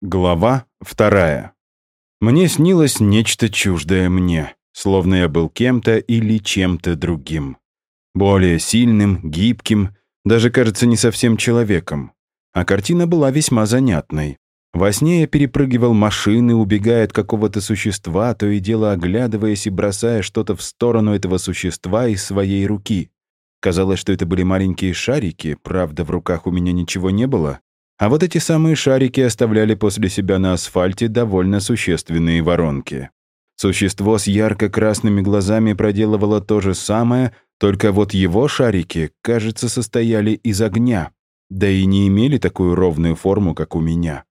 Глава вторая. Мне снилось нечто чуждое мне, словно я был кем-то или чем-то другим. Более сильным, гибким, даже, кажется, не совсем человеком. А картина была весьма занятной. Во сне я перепрыгивал машины, убегая от какого-то существа, то и дело оглядываясь и бросая что-то в сторону этого существа из своей руки. Казалось, что это были маленькие шарики, правда, в руках у меня ничего не было, а вот эти самые шарики оставляли после себя на асфальте довольно существенные воронки. Существо с ярко-красными глазами проделывало то же самое, только вот его шарики, кажется, состояли из огня, да и не имели такую ровную форму, как у меня.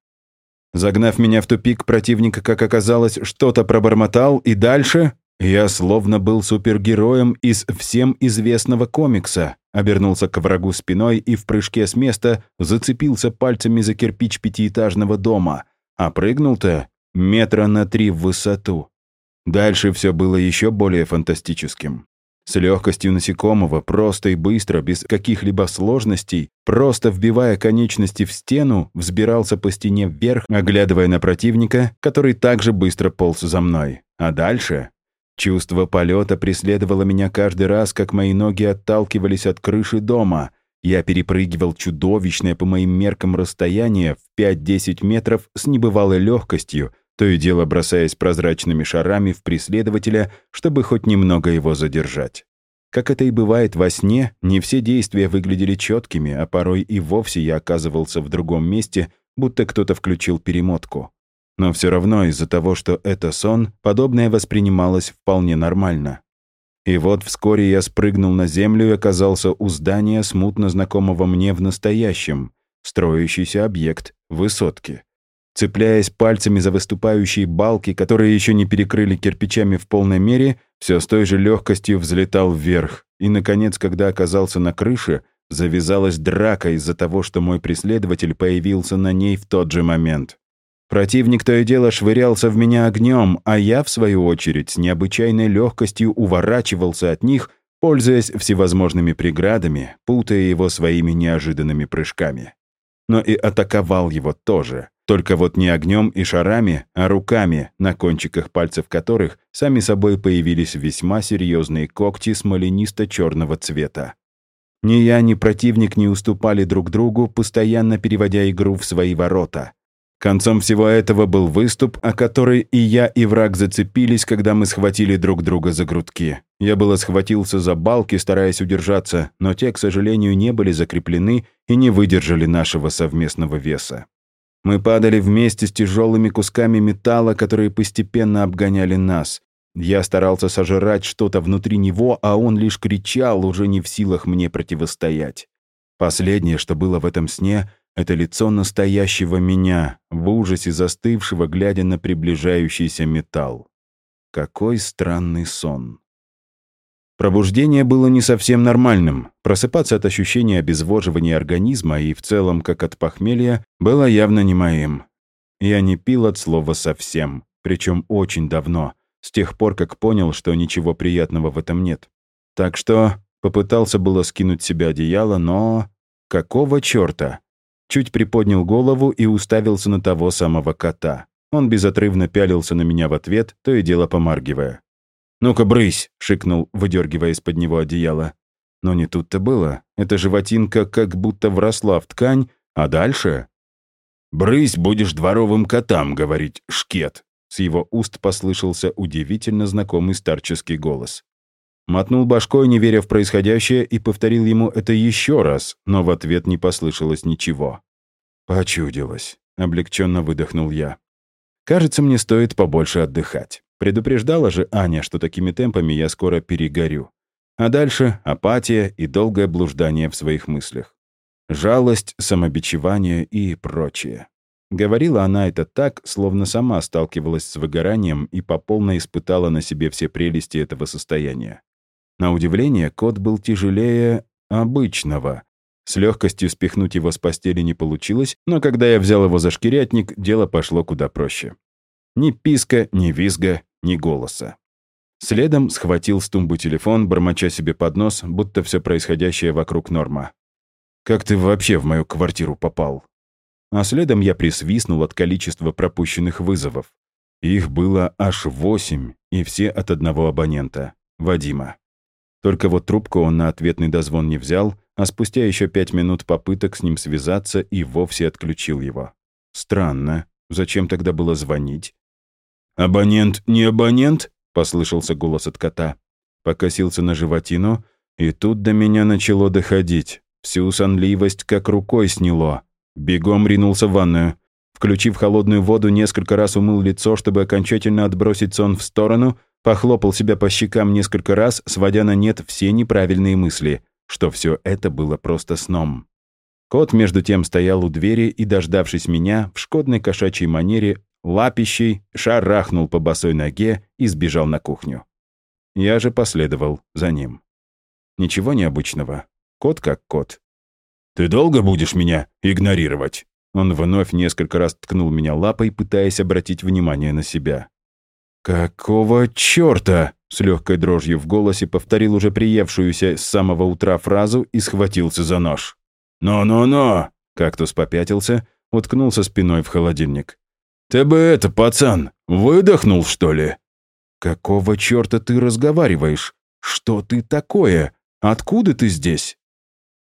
Загнав меня в тупик, противник, как оказалось, что-то пробормотал, и дальше я словно был супергероем из всем известного комикса. Обернулся к врагу спиной и в прыжке с места зацепился пальцами за кирпич пятиэтажного дома, а прыгнул-то метра на три в высоту. Дальше все было еще более фантастическим. С легкостью насекомого, просто и быстро, без каких-либо сложностей, просто вбивая конечности в стену, взбирался по стене вверх, оглядывая на противника, который также быстро полз за мной. А дальше Чувство полета преследовало меня каждый раз, как мои ноги отталкивались от крыши дома. Я перепрыгивал чудовищное по моим меркам расстояние в 5-10 метров с небывалой легкостью, то и дело бросаясь прозрачными шарами в преследователя, чтобы хоть немного его задержать. Как это и бывает во сне, не все действия выглядели четкими, а порой и вовсе я оказывался в другом месте, будто кто-то включил перемотку. Но все равно из-за того, что это сон, подобное воспринималось вполне нормально. И вот вскоре я спрыгнул на землю и оказался у здания смутно знакомого мне в настоящем, строящийся объект высотки. Цепляясь пальцами за выступающие балки, которые еще не перекрыли кирпичами в полной мере, все с той же легкостью взлетал вверх. И, наконец, когда оказался на крыше, завязалась драка из-за того, что мой преследователь появился на ней в тот же момент. Противник то и дело швырялся в меня огнем, а я, в свою очередь, с необычайной легкостью уворачивался от них, пользуясь всевозможными преградами, путая его своими неожиданными прыжками. Но и атаковал его тоже, только вот не огнем и шарами, а руками, на кончиках пальцев которых сами собой появились весьма серьезные когти смоленисто-черного цвета. Ни я, ни противник не уступали друг другу, постоянно переводя игру в свои ворота — Концом всего этого был выступ, о который и я, и враг зацепились, когда мы схватили друг друга за грудки. Я было схватился за балки, стараясь удержаться, но те, к сожалению, не были закреплены и не выдержали нашего совместного веса. Мы падали вместе с тяжелыми кусками металла, которые постепенно обгоняли нас. Я старался сожрать что-то внутри него, а он лишь кричал, уже не в силах мне противостоять. Последнее, что было в этом сне, это лицо настоящего меня, в ужасе застывшего, глядя на приближающийся металл. Какой странный сон. Пробуждение было не совсем нормальным. Просыпаться от ощущения обезвоживания организма и в целом, как от похмелья, было явно не моим. Я не пил от слова совсем, причем очень давно, с тех пор, как понял, что ничего приятного в этом нет. Так что попытался было скинуть себя одеяло, но... Какого черта? Чуть приподнял голову и уставился на того самого кота. Он безотрывно пялился на меня в ответ, то и дело помаргивая. «Ну-ка, брысь!» — шикнул, выдергивая из-под него одеяло. Но не тут-то было. Эта животинка как будто вросла в ткань, а дальше... «Брысь, будешь дворовым котам говорить, шкет!» С его уст послышался удивительно знакомый старческий голос. Мотнул башкой, не веря в происходящее, и повторил ему это еще раз, но в ответ не послышалось ничего. «Почудилось», — облегченно выдохнул я. «Кажется, мне стоит побольше отдыхать. Предупреждала же Аня, что такими темпами я скоро перегорю. А дальше апатия и долгое блуждание в своих мыслях. Жалость, самобичевание и прочее. Говорила она это так, словно сама сталкивалась с выгоранием и по полной испытала на себе все прелести этого состояния. На удивление, кот был тяжелее обычного. С легкостью спихнуть его с постели не получилось, но когда я взял его за шкирятник, дело пошло куда проще. Ни писка, ни визга, ни голоса. Следом схватил с тумбы телефон, бормоча себе под нос, будто все происходящее вокруг норма. «Как ты вообще в мою квартиру попал?» а следом я присвистнул от количества пропущенных вызовов. Их было аж восемь, и все от одного абонента — Вадима. Только вот трубку он на ответный дозвон не взял, а спустя еще пять минут попыток с ним связаться и вовсе отключил его. Странно. Зачем тогда было звонить? «Абонент не абонент?» — послышался голос от кота. Покосился на животину, и тут до меня начало доходить. Всю сонливость как рукой сняло. Бегом ринулся в ванную. Включив холодную воду, несколько раз умыл лицо, чтобы окончательно отбросить сон в сторону, похлопал себя по щекам несколько раз, сводя на нет все неправильные мысли, что все это было просто сном. Кот, между тем, стоял у двери и, дождавшись меня, в шкодной кошачьей манере, лапищей, шарахнул по босой ноге и сбежал на кухню. Я же последовал за ним. Ничего необычного. Кот как кот. «Ты долго будешь меня игнорировать?» Он вновь несколько раз ткнул меня лапой, пытаясь обратить внимание на себя. «Какого чёрта?» — с легкой дрожью в голосе повторил уже приевшуюся с самого утра фразу и схватился за нож. «Но-но-но!» — кактус попятился, уткнулся спиной в холодильник. «Ты бы это, пацан, выдохнул, что ли?» «Какого чёрта ты разговариваешь? Что ты такое? Откуда ты здесь?»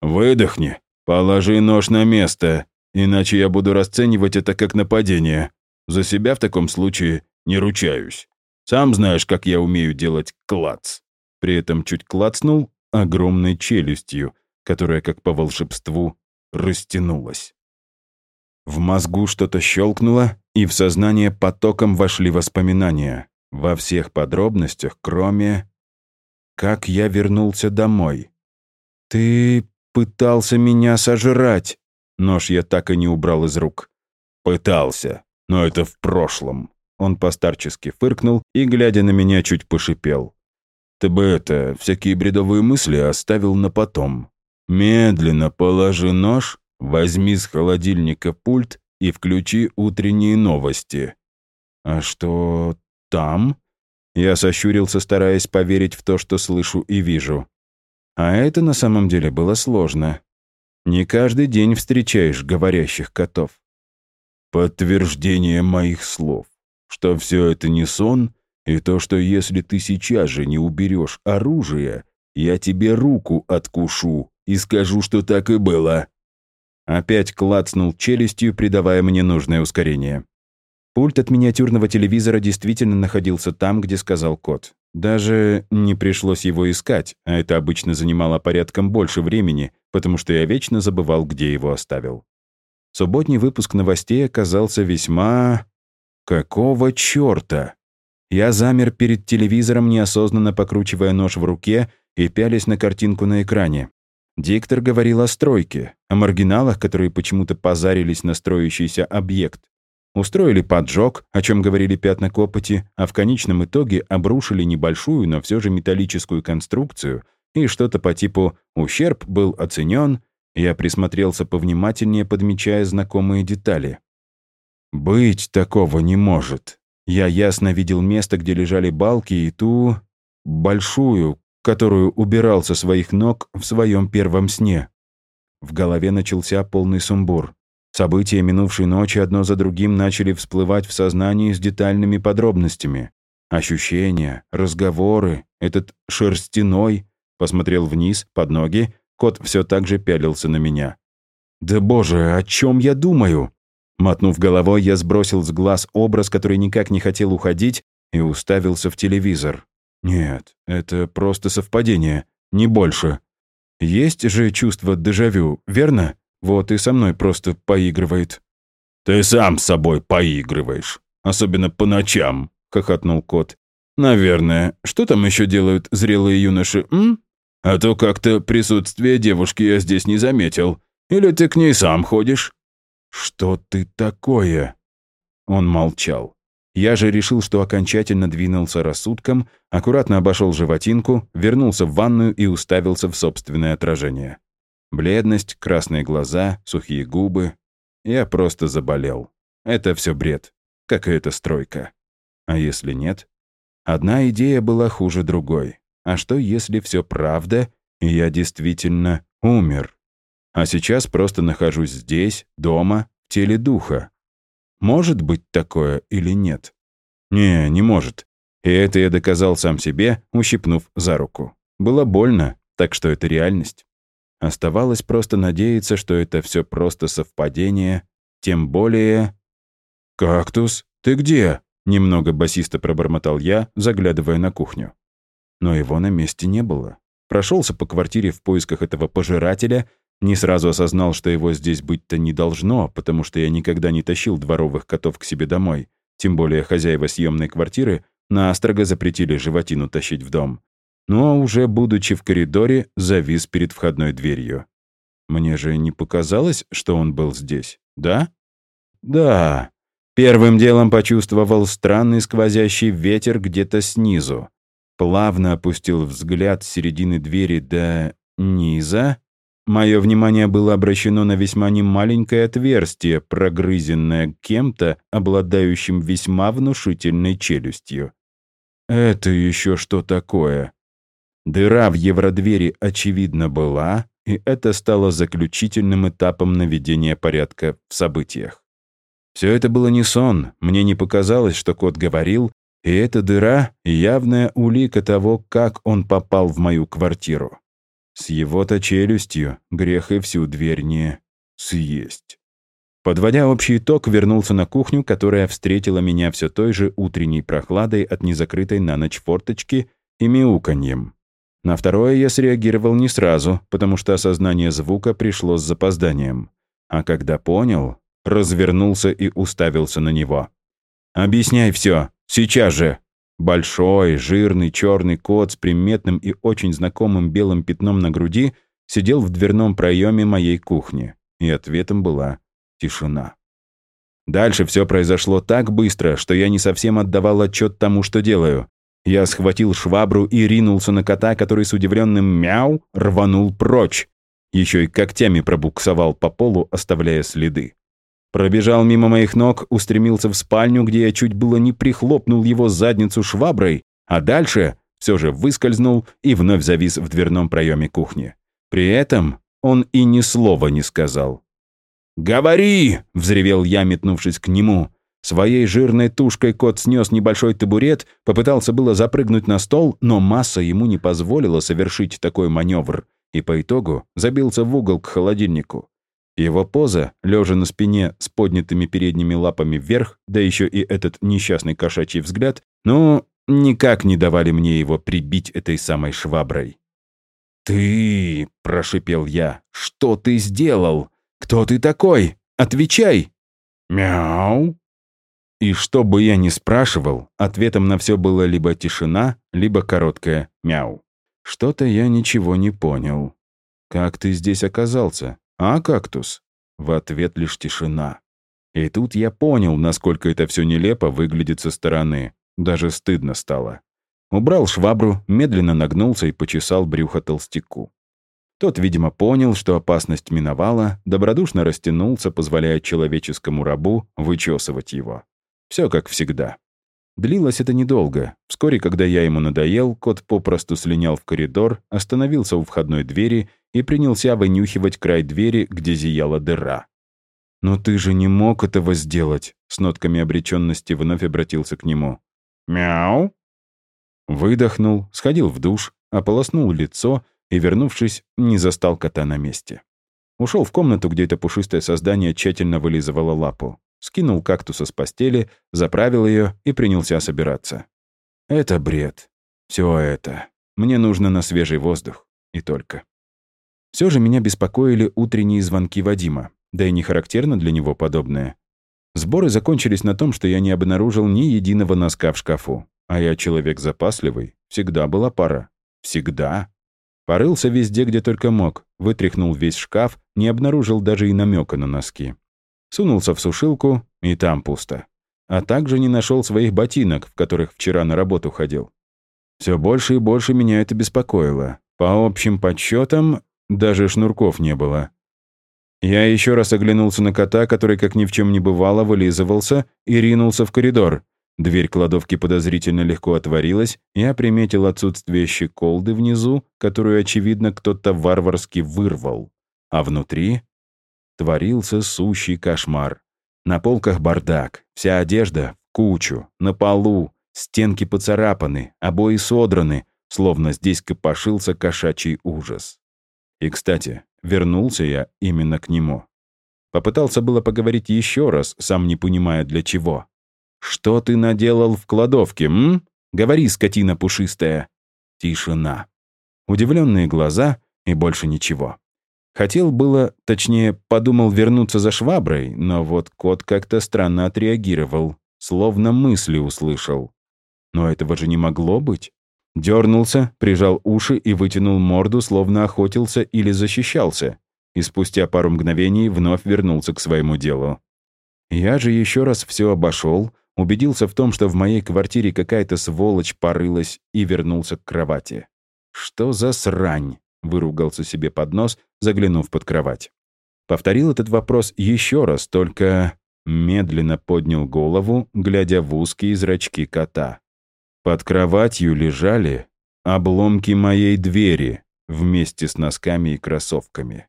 «Выдохни, положи нож на место Иначе я буду расценивать это как нападение. За себя в таком случае не ручаюсь. Сам знаешь, как я умею делать клац. При этом чуть клацнул огромной челюстью, которая, как по волшебству, растянулась. В мозгу что-то щелкнуло, и в сознание потоком вошли воспоминания. Во всех подробностях, кроме... Как я вернулся домой. «Ты пытался меня сожрать!» Нож я так и не убрал из рук. Пытался, но это в прошлом. Он постарчески фыркнул и, глядя на меня, чуть пошипел. Ты бы это, всякие бредовые мысли оставил на потом. Медленно положи нож, возьми с холодильника пульт и включи утренние новости. А что там? Я сощурился, стараясь поверить в то, что слышу и вижу. А это на самом деле было сложно. Не каждый день встречаешь говорящих котов. Подтверждение моих слов, что все это не сон, и то, что если ты сейчас же не уберешь оружие, я тебе руку откушу и скажу, что так и было. Опять клацнул челюстью, придавая мне нужное ускорение. Пульт от миниатюрного телевизора действительно находился там, где сказал кот. Даже не пришлось его искать, а это обычно занимало порядком больше времени, потому что я вечно забывал, где его оставил. Субботний выпуск новостей оказался весьма... Какого чёрта? Я замер перед телевизором, неосознанно покручивая нож в руке и пялись на картинку на экране. Диктор говорил о стройке, о маргиналах, которые почему-то позарились на строящийся объект. Устроили поджог, о чем говорили пятна копоти, а в конечном итоге обрушили небольшую, но все же металлическую конструкцию, и что-то по типу «ущерб был оценен», я присмотрелся повнимательнее, подмечая знакомые детали. «Быть такого не может. Я ясно видел место, где лежали балки, и ту... большую, которую убирал со своих ног в своем первом сне». В голове начался полный сумбур. События минувшей ночи одно за другим начали всплывать в сознании с детальными подробностями. Ощущения, разговоры, этот шерстяной, посмотрел вниз, под ноги, кот все так же пялился на меня. «Да боже, о чем я думаю?» Мотнув головой, я сбросил с глаз образ, который никак не хотел уходить, и уставился в телевизор. Нет, это просто совпадение, не больше. Есть же чувство дежавю, верно? Вот и со мной просто поигрывает». «Ты сам с собой поигрываешь, особенно по ночам», — хохотнул кот. «Наверное. Что там еще делают зрелые юноши, м? А то как-то присутствие девушки я здесь не заметил. Или ты к ней сам ходишь?» «Что ты такое?» Он молчал. Я же решил, что окончательно двинулся рассудком, аккуратно обошел животинку, вернулся в ванную и уставился в собственное отражение. Бледность, красные глаза, сухие губы. Я просто заболел. Это все бред. Какая-то стройка. А если нет? Одна идея была хуже другой. А что, если все правда, и я действительно умер? А сейчас просто нахожусь здесь, дома, теле духа. Может быть такое или нет? Не, не может. И это я доказал сам себе, ущипнув за руку. Было больно, так что это реальность. Оставалось просто надеяться, что это все просто совпадение, тем более... «Кактус, ты где?» — немного басисто пробормотал я, заглядывая на кухню. Но его на месте не было. Прошелся по квартире в поисках этого пожирателя, не сразу осознал, что его здесь быть-то не должно, потому что я никогда не тащил дворовых котов к себе домой. Тем более хозяева съемной квартиры настрого запретили животину тащить в дом. Но уже будучи в коридоре, завис перед входной дверью. Мне же не показалось, что он был здесь, да? Да. Первым делом почувствовал странный сквозящий ветер где-то снизу. Плавно опустил взгляд с середины двери до низа Мое внимание было обращено на весьма немаленькое отверстие, прогрызенное кем-то, обладающим весьма внушительной челюстью. Это еще что такое? Дыра в евродвери, очевидно, была, и это стало заключительным этапом наведения порядка в событиях. Все это было не сон, мне не показалось, что кот говорил, и эта дыра — явная улика того, как он попал в мою квартиру. С его-то челюстью грех и всю дверь не съесть. Подводя общий итог, вернулся на кухню, которая встретила меня все той же утренней прохладой от незакрытой на ночь форточки и мяуканьем. На второе я среагировал не сразу, потому что осознание звука пришло с запозданием. А когда понял, развернулся и уставился на него. «Объясняй все, сейчас же!» Большой, жирный, черный кот с приметным и очень знакомым белым пятном на груди сидел в дверном проеме моей кухни, и ответом была тишина. Дальше все произошло так быстро, что я не совсем отдавал отчет тому, что делаю. Я схватил швабру и ринулся на кота, который с удивленным мяу рванул прочь. Еще и когтями пробуксовал по полу, оставляя следы. Пробежал мимо моих ног, устремился в спальню, где я чуть было не прихлопнул его задницу шваброй, а дальше все же выскользнул и вновь завис в дверном проеме кухни. При этом он и ни слова не сказал. «Говори!» — взревел я, метнувшись к нему. Своей жирной тушкой кот снес небольшой табурет, попытался было запрыгнуть на стол, но масса ему не позволила совершить такой маневр, и по итогу забился в угол к холодильнику. Его поза, лежа на спине с поднятыми передними лапами вверх, да еще и этот несчастный кошачий взгляд, ну, никак не давали мне его прибить этой самой шваброй. «Ты...» — прошипел я. «Что ты сделал? Кто ты такой? Отвечай!» «Мяу!» И что бы я ни спрашивал, ответом на все было либо тишина, либо короткое «мяу». Что-то я ничего не понял. «Как ты здесь оказался?» «А, кактус?» В ответ лишь тишина. И тут я понял, насколько это все нелепо выглядит со стороны. Даже стыдно стало. Убрал швабру, медленно нагнулся и почесал брюхо толстяку. Тот, видимо, понял, что опасность миновала, добродушно растянулся, позволяя человеческому рабу вычесывать его. Все как всегда. Длилось это недолго. Вскоре, когда я ему надоел, кот попросту слинял в коридор, остановился у входной двери и принялся вынюхивать край двери, где зияла дыра. «Но ты же не мог этого сделать», — с нотками обреченности вновь обратился к нему. «Мяу!» Выдохнул, сходил в душ, ополоснул лицо и, вернувшись, не застал кота на месте. Ушел в комнату, где это пушистое создание тщательно вылизывало лапу скинул кактуса с постели, заправил ее и принялся собираться. Это бред. Все это. Мне нужно на свежий воздух. И только. Все же меня беспокоили утренние звонки Вадима, да и не характерно для него подобное. Сборы закончились на том, что я не обнаружил ни единого носка в шкафу. А я человек запасливый. Всегда была пара. Всегда. Порылся везде, где только мог. Вытряхнул весь шкаф, не обнаружил даже и намека на носки. Сунулся в сушилку, и там пусто. А также не нашел своих ботинок, в которых вчера на работу ходил. Все больше и больше меня это беспокоило. По общим подсчетам, даже шнурков не было. Я еще раз оглянулся на кота, который, как ни в чем не бывало, вылизывался и ринулся в коридор. Дверь кладовки подозрительно легко отворилась, я приметил отсутствие щеколды внизу, которую, очевидно, кто-то варварски вырвал. А внутри творился сущий кошмар. На полках бардак, вся одежда кучу, на полу, стенки поцарапаны, обои содраны, словно здесь копошился кошачий ужас. И, кстати, вернулся я именно к нему. Попытался было поговорить еще раз, сам не понимая для чего. «Что ты наделал в кладовке, м? Говори, скотина пушистая». Тишина. Удивленные глаза и больше ничего. Хотел было, точнее, подумал вернуться за шваброй, но вот кот как-то странно отреагировал, словно мысли услышал. Но этого же не могло быть. Дернулся, прижал уши и вытянул морду, словно охотился или защищался. И спустя пару мгновений вновь вернулся к своему делу. Я же еще раз все обошел, убедился в том, что в моей квартире какая-то сволочь порылась и вернулся к кровати. «Что за срань?» — выругался себе под нос, заглянув под кровать. Повторил этот вопрос еще раз, только медленно поднял голову, глядя в узкие зрачки кота. Под кроватью лежали обломки моей двери вместе с носками и кроссовками.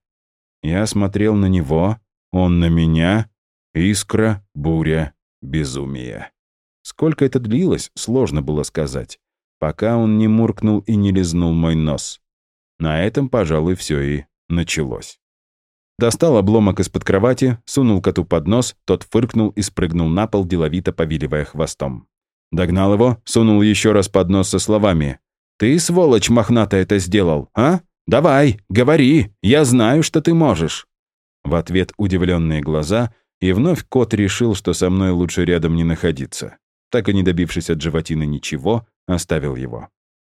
Я смотрел на него, он на меня. Искра, буря, безумие. Сколько это длилось, сложно было сказать, пока он не муркнул и не лизнул мой нос. На этом, пожалуй, все и началось. Достал обломок из-под кровати, сунул коту под нос, тот фыркнул и спрыгнул на пол, деловито повиливая хвостом. Догнал его, сунул еще раз под нос со словами. «Ты, сволочь мохнатая, это сделал, а? Давай, говори, я знаю, что ты можешь». В ответ удивленные глаза, и вновь кот решил, что со мной лучше рядом не находиться. Так и не добившись от животины ничего, оставил его.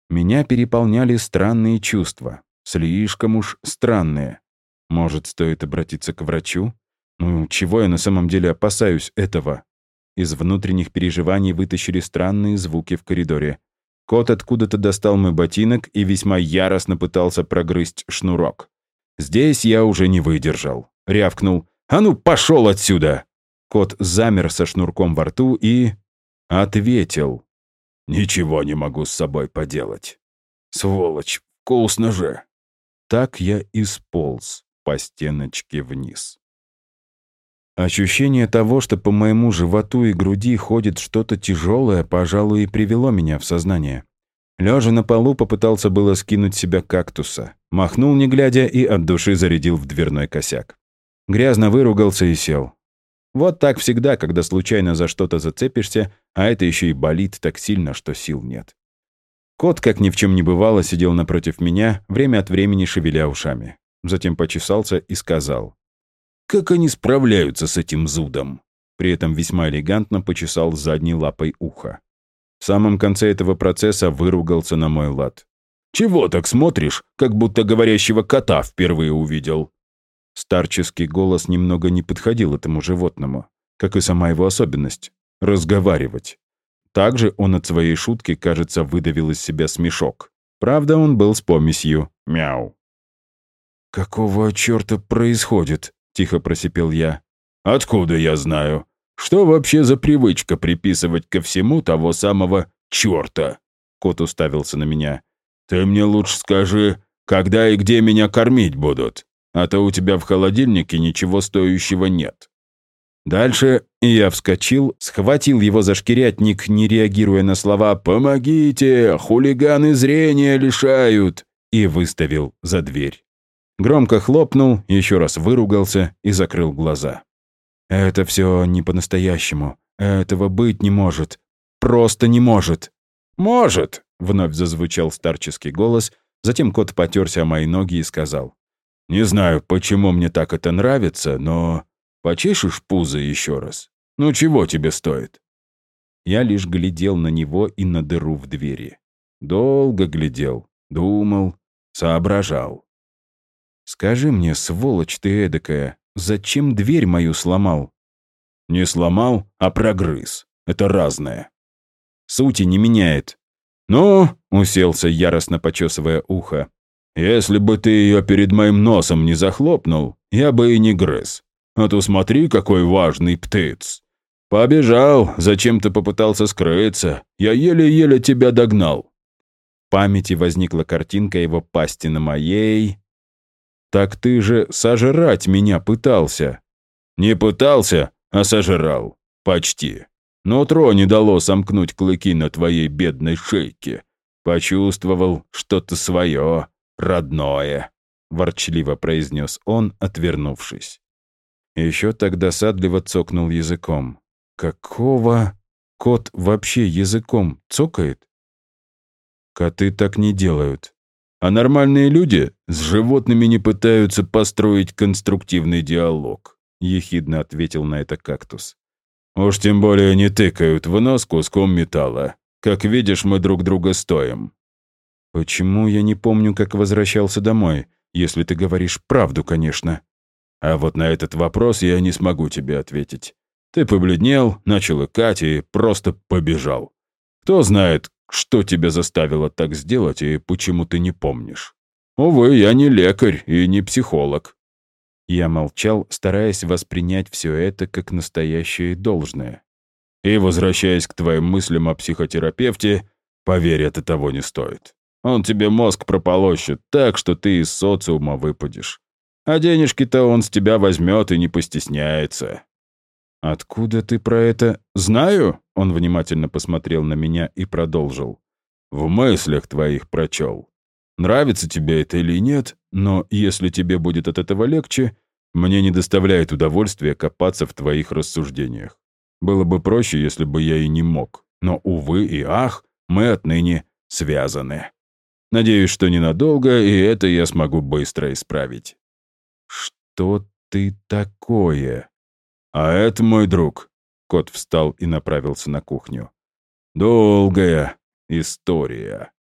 Меня переполняли странные чувства. Слишком уж странные. Может, стоит обратиться к врачу? Ну, чего я на самом деле опасаюсь этого? Из внутренних переживаний вытащили странные звуки в коридоре. Кот откуда-то достал мой ботинок и весьма яростно пытался прогрызть шнурок. Здесь я уже не выдержал. Рявкнул «А ну, пошел отсюда!» Кот замер со шнурком во рту и... ответил. «Ничего не могу с собой поделать. Сволочь, вкусно же!» Так я и сполз по стеночке вниз. Ощущение того, что по моему животу и груди ходит что-то тяжелое, пожалуй, и привело меня в сознание. Лежа на полу, попытался было скинуть себя кактуса. Махнул, не глядя, и от души зарядил в дверной косяк. Грязно выругался и сел. Вот так всегда, когда случайно за что-то зацепишься, а это еще и болит так сильно, что сил нет. Кот, как ни в чем не бывало, сидел напротив меня, время от времени шевеля ушами. Затем почесался и сказал. Как они справляются с этим зудом? При этом весьма элегантно почесал задней лапой ухо. В самом конце этого процесса выругался на мой лад. «Чего так смотришь, как будто говорящего кота впервые увидел?» Старческий голос немного не подходил этому животному, как и сама его особенность — разговаривать. Также он от своей шутки, кажется, выдавил из себя смешок. Правда, он был с помесью «мяу». «Какого черта происходит?» тихо просипел я. «Откуда я знаю? Что вообще за привычка приписывать ко всему того самого черта?» Кот уставился на меня. «Ты мне лучше скажи, когда и где меня кормить будут, а то у тебя в холодильнике ничего стоящего нет». Дальше я вскочил, схватил его за шкирятник, не реагируя на слова «Помогите! Хулиганы зрения лишают!» и выставил за дверь. Громко хлопнул, еще раз выругался и закрыл глаза. «Это все не по-настоящему. Этого быть не может. Просто не может». «Может!» — вновь зазвучал старческий голос, затем кот потерся о мои ноги и сказал. «Не знаю, почему мне так это нравится, но... Почешешь пузо еще раз? Ну чего тебе стоит?» Я лишь глядел на него и на дыру в двери. Долго глядел, думал, соображал. «Скажи мне, сволочь ты эдакая, зачем дверь мою сломал?» «Не сломал, а прогрыз. Это разное». «Сути не меняет». «Ну», — уселся, яростно почесывая ухо, «если бы ты ее перед моим носом не захлопнул, я бы и не грыз. А то смотри, какой важный птиц. Побежал, зачем ты попытался скрыться, я еле-еле тебя догнал». В памяти возникла картинка его пасти на моей, Так ты же сожрать меня пытался. Не пытался, а сожрал. Почти. Нутро не дало сомкнуть клыки на твоей бедной шейке. Почувствовал что-то свое, родное, ворчливо произнес он, отвернувшись. Еще так досадливо цокнул языком. Какого кот вообще языком цокает? Коты так не делают. А нормальные люди с животными не пытаются построить конструктивный диалог, ехидно ответил на это кактус. Уж тем более не тыкают в нос куском металла. Как видишь, мы друг друга стоим. Почему я не помню, как возвращался домой, если ты говоришь правду, конечно? А вот на этот вопрос я не смогу тебе ответить. Ты побледнел, начал икать и просто побежал. Кто знает, что тебя заставило так сделать и почему ты не помнишь? Увы, я не лекарь и не психолог. Я молчал, стараясь воспринять все это как настоящее и должное. И, возвращаясь к твоим мыслям о психотерапевте, поверь, это того не стоит. Он тебе мозг прополощет так, что ты из социума выпадешь. А денежки-то он с тебя возьмет и не постесняется. «Откуда ты про это?» «Знаю», — он внимательно посмотрел на меня и продолжил. «В мыслях твоих прочел. Нравится тебе это или нет, но если тебе будет от этого легче, мне не доставляет удовольствия копаться в твоих рассуждениях. Было бы проще, если бы я и не мог. Но, увы и ах, мы отныне связаны. Надеюсь, что ненадолго, и это я смогу быстро исправить». «Что ты такое?» «А это мой друг». Кот встал и направился на кухню. «Долгая история».